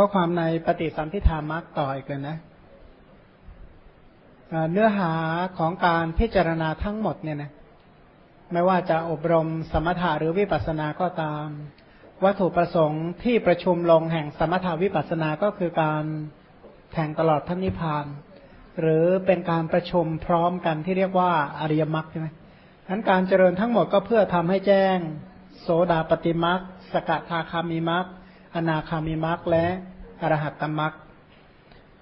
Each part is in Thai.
ข้อความในปฏิสัมพิธามักต่ออีกเลยนะเนื้อหาของการพิจารณาทั้งหมดเนี่ยนะไม่ว่าจะอบรมสมถะหรือวิปัสสนาก็ตาม วัตถุประสงค์ที่ประชุมลงแห่งสมถาวิปัสสนาก็คือการแทงตลอดพระนิพพาน หรือเป็นการประชุมพร้อมกันที่เรียกว่าอริยมรรคใช่ไหมทั้นการเจริญทั้งหมดก็เพื่อทำให้แจ้ง โสดาปฏิมรรคสกทาคามิมรรค อนาคามิมรรคและอรหัตตมรรค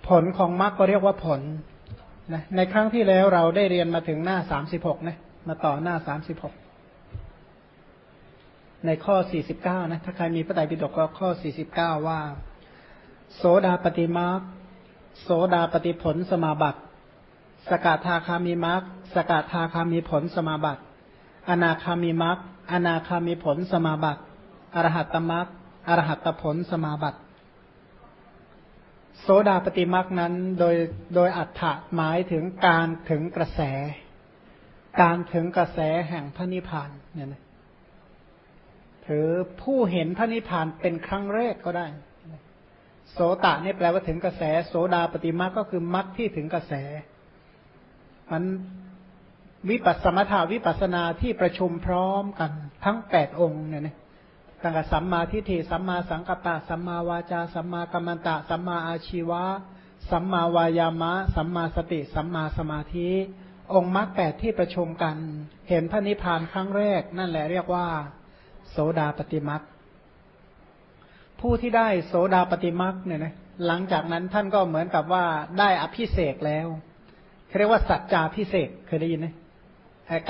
ผลของมรรคก็เรียกว่าผลนะในครั้งที่แล้วเราได้เรียนมาถึงหน้าสามสิบหกนะมาต่อหน้าสามสิบหกในข้อสี่สิบเก้านะถ้าใครมีพระไตรปิฎกก็ข้อสี่สิบเก้าว่า โสดาปฏิมรรคโสดาปฏิผลสมาบัติ สกทาคามีมรรคสกทาคามีผลสมาบัติ อนาคามีมรรคอนาคามีผลสมาบัติ อรหัตตมรรค อรหัตผลสมาบัติโสดาปฏิมรรคนั้นโดยโดยอัฏฐะหมายถึงการถึงกระแส การถึงกระแสแห่งพระนิพพานเนี่ยนะถือผู้เห็นพระนิพพานเป็นครั้งแรกก็ได้ โสตะนี่แปลว่าถึงกระแส โสดาปฏิมาก็คือมรรคที่ถึงกระแส มันวิปัสสมถาวิปัสนาที่ประชุมพร้อมกันทั้งแปดองค์เนี่ยนะ ตั้งแต่สัมมาทิฏฐิสัมมาสังกัปปะสัมมาวาจาสัมมากัมมันตะสัมมาอาชีวะ สัมมาวายามะ สัมมาสติ สัมมาสมาธิ องค์มรรคแปดที่ประชุมกัน เห็นพระนิพพานครั้งแรก นั่นแหละเรียกว่า โสดาปฏิมรักผู้ที่ได้โสดาปฏิมรักเนี่ยนะหลังจากนั้นท่านก็เหมือนกับว่าได้อภิเศกแล้วเรียกว่าสัจจาพิเศษเคยได้ยินไหม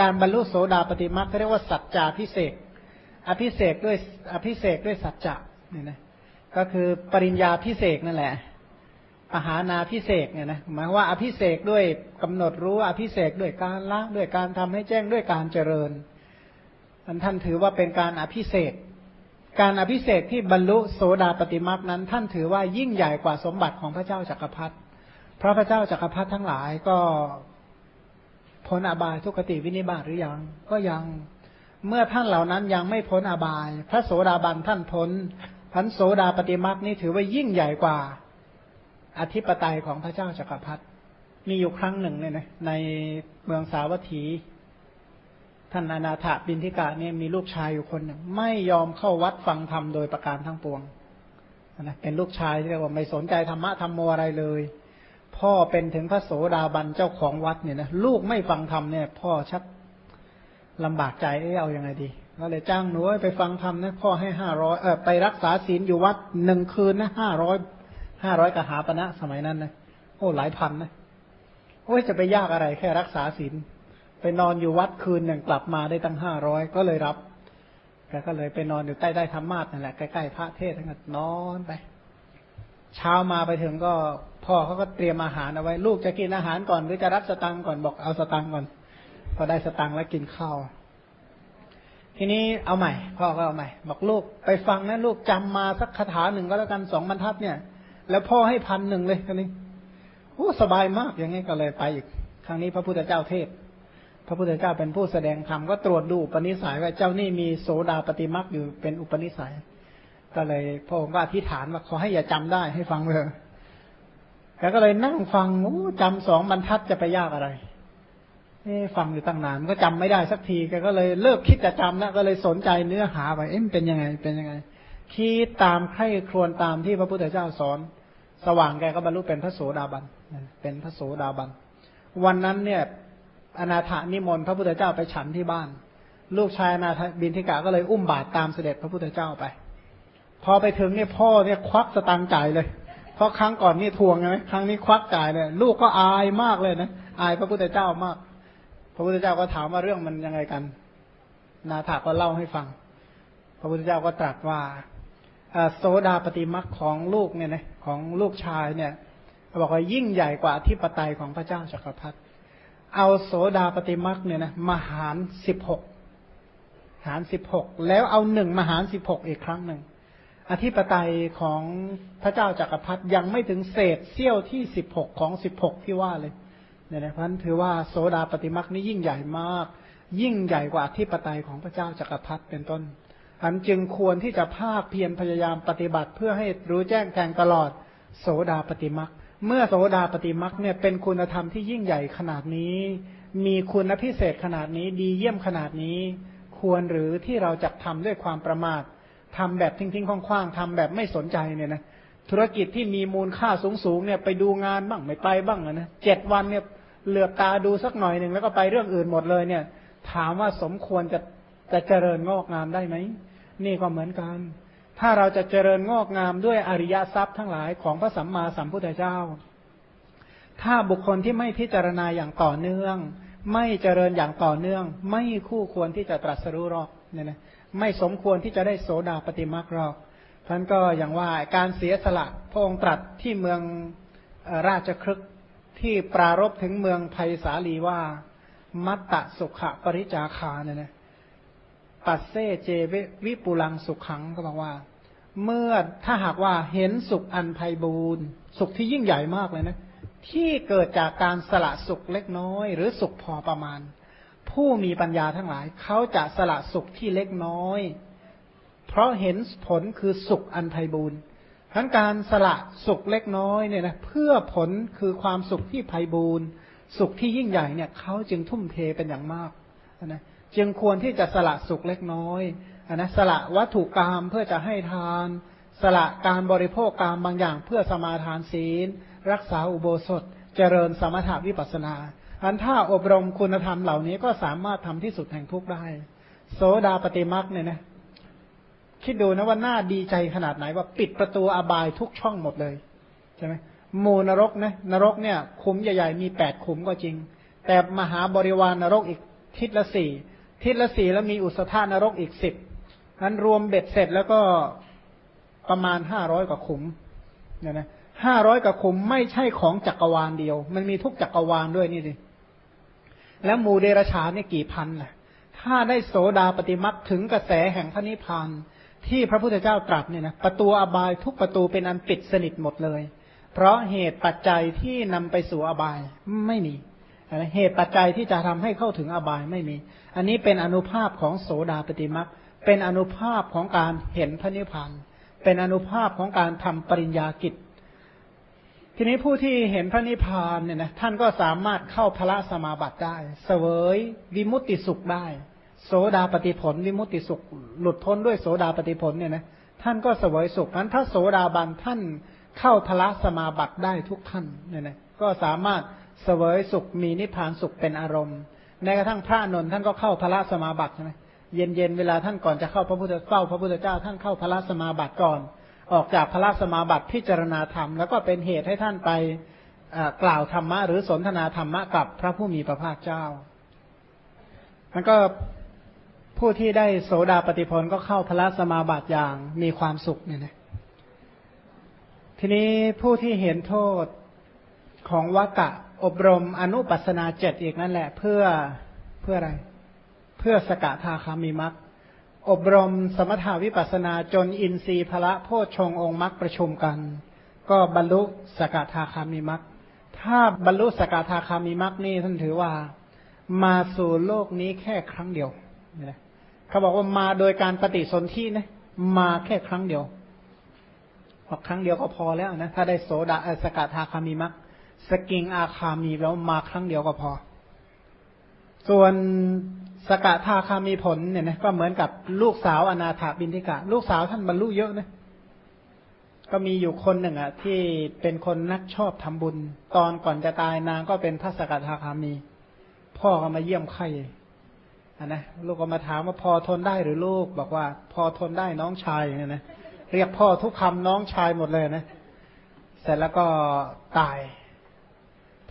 การบรรลุโสดาปฏิมรักเรียกว่าสัจจาพิเศษ อภิเศกด้วยอภิเศกด้วยสัจจะเนี่ยนะก็คือปริญญาพิเศษนั่นแหละอาหานาพิเศษเนี่ยนะหมายว่าอภิเศกด้วยกำหนดรู้อภิเศกด้วยการละด้วยการทำให้แจ้งด้วยการเจริญท่านท่านถือว่าเป็นการอภิเศกการอภิเศกที่บรรลุโสดาปฏิมาคนั้น ท่านถือว่ายิ่งใหญ่กว่าสมบัติของพระเจ้าจักรพรรดิพระพระเจ้าจักรพรรดิทั้งหลายก็พ้นอบายทุกติวินิบาตหรือยังก็ยัง เมื่อท่านเหล่านั้นยังไม่พ้นอบาย พระโสดาบันท่านพ้นพันโสดาปฏิมาคนี้ถือว่ายิ่งใหญ่กว่า อธิปไตยของพระเจ้าจักรพรรดิมีอยู่ครั้งหนึ่งเนี่ยนะในเมืองสาวัตถี ท่านอนาถบินทิกาเนี่ยมีลูกชายอยู่คนหนึ่ง ไม่ยอมเข้าวัดฟังธรรมโดยประการทั้งปวงนะเป็นลูกชายที่เรียกว่าไม่สนใจธรรมะธรรมโมอะไรเลย พ่อเป็นถึงพระโสดาบันเจ้าของวัดเนี่ยนะลูกไม่ฟังธรรมเนี่ย พ่อชัก ลำบากใจเออเอาอยัางไงดีก็เลยจ้างหนูไปฟังธรรมนะพ่อให้ห้าร้อยเออไปรักษาศีลอยู่วัดหนึ่งคืนนะห้าร้อยห้าร้อยกหาปณะสมัยนั้นนะโอ้หลายพันนะโอ้ยจะไปยากอะไรแค่รักษาศีลไปนอนอยู่วัดคืนหนึ่งกลับมาได้ตั้งห้าร้อยก็เลยรับแกก็เลยไปนอนอยู่ใต้ได้ธรรมาสนั่นแหละใกล้ๆพระเทศทั้งนั้นนอนไป เช้ามาไปถึงก็พ่อเขาก็เตรียมอาหารเอาไว้ ลูกจะกินอาหารก่อนหรือจะรับสตังก่อนบอกเอาสตังก่อน พอได้สตังแล้วกินข้าวทีนี้เอาใหม่พ่อก็เอาใหม่บอกลูกไปฟังนะลูกจำมาสักคาถาหนึ่งก็แล้วกันสองบรรทัดเนี่ย แล้วพ่อให้พันหนึ่งเลยคันนี้โอ้สบายมากอย่างนี้ก็เลยไปอีก ครั้งนี้พระพุทธเจ้าเทศ พระพุทธเจ้าเป็นผู้แสดงธรรมก็ตรวจดูอุปนิสัยว่าเจ้านี่มีโสดาปฏิมักอยู่เป็นอุปนิสัย ก็เลยพระองค์ก็อธิษฐานว่าขอให้อย่าจำได้ให้ฟังเลยแกก็เลยนั่งฟังโอ้จำสองบรรทัดจะไปยากอะไร เอ๊ฟังอยู่ตั้งนานก็จำไม่ได้สักทีแกก็เลยเลิกคิดจะจำแล้วก็เลยสนใจเนื้อหาไปเอ๊ะเป็นยังไงเป็นยังไง คิดตามใครครวญตามที่พระพุทธเจ้าสอน สว่างแกก็บรรลุเป็นพระโสดาบันเป็นพระโสดาบัน วันนั้นเนี่ยอนาถานิมนต์พระพุทธเจ้าไปฉันที่บ้าน ลูกชายอนาถบินทิกาก็เลยอุ้มบาตรตามเสด็จพระพุทธเจ้าไป พอไปถึงเนี่ยพ่อเนี่ยควักสตางค์จ่ายเลยเพราะครั้งก่อนนี่ทวงไงครั้งนี้ควักจ่ายเลยลูกก็อายมากเลยนะอายพระพุทธเจ้ามาก พระพุทธเจ้าก็ถามว่าเรื่องมันยังไงกัน นาถาก็เล่าให้ฟัง พระพุทธเจ้าก็ตรัสว่าโสดาปฏิมักของลูกเนี่ยนะของลูกชายเนี่ยบอกว่ายิ่งใหญ่กว่าที่ปไตยของพระเจ้าจักรพรรดิเอาโสดาปฏิมักเนี่ยนะมาหารสิบหกหารสิบหกแล้วเอาหนึ่งมาหารสิบหกอีกครั้งหนึ่งอธิปไตยของพระเจ้าจักรพรรดิยังไม่ถึงเศษเสี้ยวที่สิบหกของสิบหกที่ว่าเลย เนี่ยนะเพราะนั้นถือว่าโสดาปฏิมักนี่ยิ่งใหญ่มาก ยิ่งใหญ่กว่าอธิปไตยของพระเจ้าจักรพรรดิเป็นต้นอันจึงควรที่จะภาคเพียรพยายามปฏิบัติเพื่อให้รู้แจ้งแทงตลอดโสดาปฏิมักเมื่อโสดาปฏิมักเนี่ยเป็นคุณธรรมที่ยิ่งใหญ่ขนาดนี้ มีคุณพิเศษขนาดนี้ดีเยี่ยมขนาดนี้ ควรหรือที่เราจะทำด้วยความประมาททำแบบทิ้งๆคว้างๆทำแบบไม่สนใจเนี่ยนะ ธุรกิจที่มีมูลค่าสูงๆเนี่ยไปดูงานบ้างไม่ไปบ้างนะเจ็ดวันเนี่ยเหลือบตาดูสักหน่อยหนึ่งแล้วก็ไปเรื่องอื่นหมดเลยเนี่ย ถามว่าสมควรจะจะเจริญงอกงามได้ไหมนี่ก็เหมือนกัน ถ้าเราจะเจริญงอกงามด้วยอริยทรัพย์ทั้งหลายของพระสัมมาสัมพุทธเจ้า ถ้าบุคคลที่ไม่พิจารณาอย่างต่อเนื่อง ไม่เจริญอย่างต่อเนื่อง ไม่คู่ควรที่จะตรัสรู้หรอกเนี่ยนะไม่สมควรที่จะได้โสดาปฏิมาครอก ท่านก็อย่างว่าการเสียสละพระองค์ตรัสที่เมืองราชครึกที่ปรารบถึงเมืองไผ่สาลีว่า มัตตสุขะปริจาคาเนี่ยนะปัสเซเจวิปุลังสุขขังก็บอกว่า เมื่อถ้าหากว่าเห็นสุขอันไพบูรณ์สุขที่ยิ่งใหญ่มากเลยนะ ที่เกิดจากการสละสุขเล็กน้อย หรือสุขพอประมาณ ผู้มีปัญญาทั้งหลาย เขาจะสละสุขที่เล็กน้อย เพราะเห็นผลคือสุขอันไพบูรณ์ทั้งการสละสุขเล็กน้อยเนี่ยนะเพื่อผลคือความสุขที่ไพบูรณ์สุขที่ยิ่งใหญ่เนี่ยเขาจึงทุ่มเทเป็นอย่างมากนะจึงควรที่จะสละสุขเล็กน้อยนะสละวัตถุกรรมเพื่อจะให้ทาน สละการบริโภคกรรมบางอย่าง เพื่อสมาทานศีล รักษาอุโบสถ เจริญสมถาวิปัสนา อันถ้าอบรมคุณธรรมเหล่านี้ก็สามารถทำที่สุดแห่งทุกได้ โสดาปฏิมักเนี่ยนะ คิดดูนะว่าหน่าดีใจขนาดไหนว่าปิดประตูอบายทุกช่องหมดเลยใช่ไหมมูนรกนะนรกเนี่ยขุมใหญ่ๆมีแปดขุมก็จริง แต่มหาบริวารนรกอีกทิศละสี่ทิศละสี่แล้วมีอุสธานรกอีกสิบนั้นรวมเบ็ดเสร็จแล้วก็ประมาณห้าร้อยกว่าขุมเนี่ยนะห้าร้อยกว่าขุมไม่ใช่ของจักรวาลเดียว มันมีทุกจักรวาลด้วยนี่ดิแล้วมูเดรชาเนี่ยกี่พันล่ะ ถ้าได้โสดาปฏิมักถึงกระแสแห่งพระนิพพาน ที่พระพุทธเจ้าตรัสเนี่ยนะประตูอบายทุกประตูเป็นอันปิดสนิทหมดเลย เพราะเหตุปัจจัยที่นำไปสู่อบายไม่มีเหตุปัจจัยที่จะทำให้เข้าถึงอบายไม่มี อันนี้เป็นอนุภาพของโสดาปฏิมักเป็นอนุภาพของการเห็นพระนิพพานเป็นอนุภาพของการทำปริญญากิจ ทีนี้ผู้ที่เห็นพระนิพพานเนี่ยนะท่านก็สามารถเข้าพระสมาบัติได้ เสวยวิมุตติสุขได้ โสดาปฏิผลวิมุตติสุข หลุดพ้นด้วยโสดาปฏิผลเนี่ยนะท่านก็เสวยสุขนั้นถ้าโสดาบันท่านเข้าพระสมาบัติได้ทุกท่านเนี่ยนะก็สามารถเสวยสุขมีนิพพานสุขเป็นอารมณ์แม้กระทั่งพระนนท์ท่านก็เข้าพระสมาบัติใช่ไหมเย็นๆเวลาท่านก่อนจะเข้าพระพุทธเฝ้าพระพุทธเจ้าท่านเข้าพระสมาบัติก่อน ออกจากพระสมาบัติพิจารณาธรรม แล้วก็เป็นเหตุให้ท่านไปกล่าวธรรมะหรือสนทนาธรรมะกับพระผู้มีพระภาคเจ้ามันก็ ผู้ที่ได้โสดาปฏิพลก็เข้าพระสมาบัติอย่างมีความสุขเนี่ยนะทีนี้ผู้ที่เห็นโทษของวกะอบรมอนุปัสนาเจ็ดอีกนั่นแหละ เพื่อเพื่ออะไร เพื่อสกทาคามิมักอบรมสมถาวิปัสนาจนอินทรีย์พระโพชงองค์มักประชุมกัน ก็บรรลุสกทาคามิมักถ้าบรรลุสกทาคามิมักนี่ท่านถือว่า มาสู่โลกนี้แค่ครั้งเดียวเนี่ยนะ เขาบอกว่ามาโดยการปฏิสนธินะ มาแค่ครั้งเดียวบอกครั้งเดียวก็พอแล้วนะ ถ้าได้โสดาสกทาคามิมักสกิงอาคามีแล้วมาครั้งเดียวก็พอ ส่วนสกทาคามีผลเนี่ยนะก็เหมือนกับลูกสาวอนาถาบินทิกะ ลูกสาวท่านบรรลุเยอะนะก็มีอยู่คนหนึ่งอะ ที่เป็นคนนักชอบทำบุญ ตอนก่อนจะตายนางก็เป็นพระสกทาคามี พ่อก็มาเยี่ยมไข่ นะลูกก็มาถามว่าพอทนได้หรือลูก บอกว่า พอทนได้น้องชายเนี่ยนะเรียกพ่อทุกคำน้องชายหมดเลยนะ เสร็จแล้วก็ตาย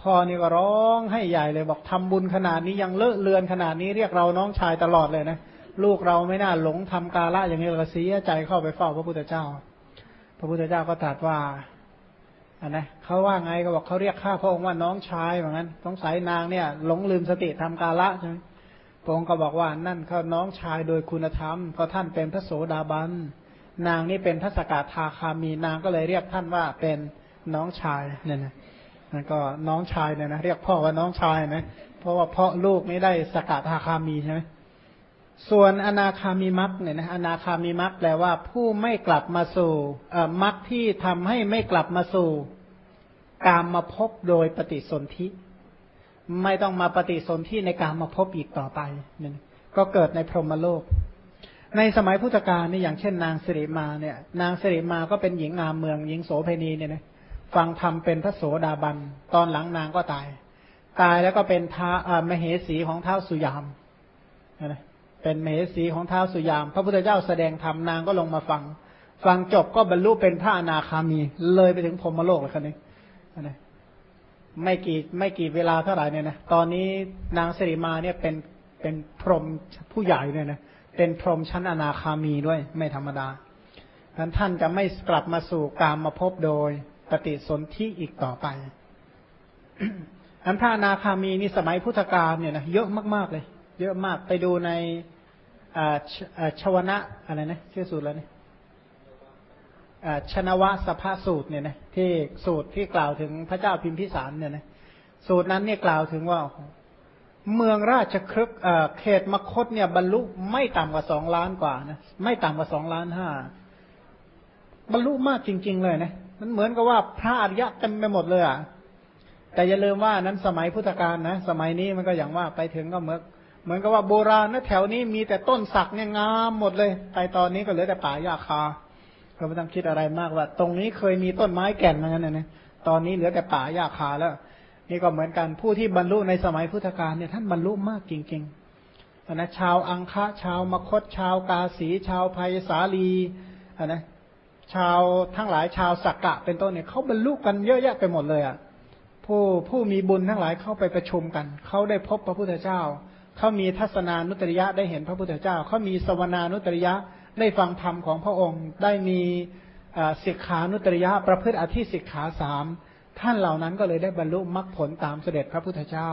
พ่อนี่ก็ร้องให้ใหญ่เลยบอกทำบุญขนาดนี้ยังเลอะเลือนขนาดนี้เรียกเราน้องชายตลอดเลยนะลูกเราไม่น่าหลงทำกาละอย่างนี้เราเสียใจเข้าไปเฝ้าพระพุทธเจ้า พระพุทธเจ้าก็ตรัสว่าอันนะเขาว่าไงก็บอกเขาเรียกข้าพระองค์ว่าน้องชายเหมือนกันสงสัยนางเนี่ย หลงลืมสติทำกาละใช่ไหม พระองค์ก็บอกว่านั่นเขาน้องชายโดยคุณธรรมเพราะท่านเป็นพระโสดาบันนางนี่เป็นพระสกทาคามีนางก็เลยเรียกท่านว่าเป็นน้องชายเนี่ยนะนั่นก็น้องชายเนี่ยนะเรียกพ่อว่าน้องชายนะเพราะว่าพ่อลูกไม่ได้สกัดทาคามีใช่ไหมส่วนอนาคามิมักเนี่ยนะอนาคามิมักแปลว่าผู้ไม่กลับมาสู่มักที่ทำให้ไม่กลับมาสู่ กามมาพบโดยปฏิสนธิ ไม่ต้องมาปฏิสนธิในการมาพบอีกต่อไปนี่ยก็เกิดในพรหมโลก ในสมัยพุทธกาลนี่อย่างเช่น นางสิริมาเนี่ย นางสิริมาก็เป็นหญิงงามเมืองหญิงโสเพณีเนี่ยนะฟังธรรมเป็นพระโสดาบัน ตอนหลังนางก็ตาย ตายแล้วก็เป็นท้ามเหสีของเท้าสุยามนะเป็นมเหสีของเท้าสุยาม พระพุทธเจ้าแสดงธรรมนางก็ลงมาฟัง ฟังจบก็บรรลุเป็นพระอนาคามี เลยไปถึงพรหมโลกเลยคนนี้นะ ไม่กี่ไม่กี่เวลาเท่าไหร่เนี่ยนะตอนนี้นางสิริมาเนี่ยเป็นเป็นพรหมผู้ใหญ่เนี่ยนะเป็นพรหมชั้นอนาคามีด้วยไม่ธรรมดาท่านท่านจะไม่กลับมาสู่กามมาพบโดยปฏิสนธิอีกต่อไปอันพระอนาคามีนี่สมัยพุทธกาลเนี่ยนะเยอะมากๆเลย เยอะมากไปดูในชวนะอะไรนะชื่อสูตรแล้วเนี่ย ชนวะสภาสูตรเนี่ยนะที่สูตรที่กล่าวถึงพระเจ้าพิมพิสารเนี่ยนะสูตรนั้นเนี่ยกล่าวถึงว่า เมืองราชครึกเขตมคตเนี่ยบรรลุไม่ต่ำกว่าสองล้านกว่านะไม่ต่ำกว่าสองล้านห้าบรรลุมากจริง ๆ เลยนะมันเหมือนกับว่าพระอริยะเต็มไปหมดเลยอะแต่อย่าลืมว่านั้นสมัยพุทธกาลนะสมัยนี้มันก็อย่างว่าไปถึงก็เหมือนเหมือนกับว่าโบราณนะแถวนี้มีแต่ต้นสักเนี่ยงามหมดเลย ไปตอนนี้ก็เหลือแต่ป่าหญ้าคา ก็ไม่ต้องคิดอะไรมากว่า ตรงนี้เคยมีต้นไม้แก่นมางั้นนะตอนนี้เหลือแต่ป่าหญ้าคาแล้ว นี่ก็เหมือนกันผู้ที่บรรลุในสมัยพุทธกาลเนี่ยท่านบรรลุมากจริงๆนะชาวอังคะชาวมคตชาวกาสี ชาวไพศาลีนะชาวทั้งหลายชาวสักกะ เป็นต้นเนี่ยเขาบรรลุกันเยอะแยะไปหมดเลยอะผู้ผู้มีบุญทั้งหลายเข้าไปประชุมกัน เขาได้พบพระพุทธเจ้า เขามีทัศนานุตริยะได้เห็นพระพุทธเจ้า เขามีสวนานุตริยะ ได้ฟังธรรมของพระองค์ ได้มีศิกขานุตริยะประพฤติอธิศิกขาสามท่านเหล่านั้นก็เลยได้บรรลุมรรคผลตามเสด็จพระพุทธเจ้า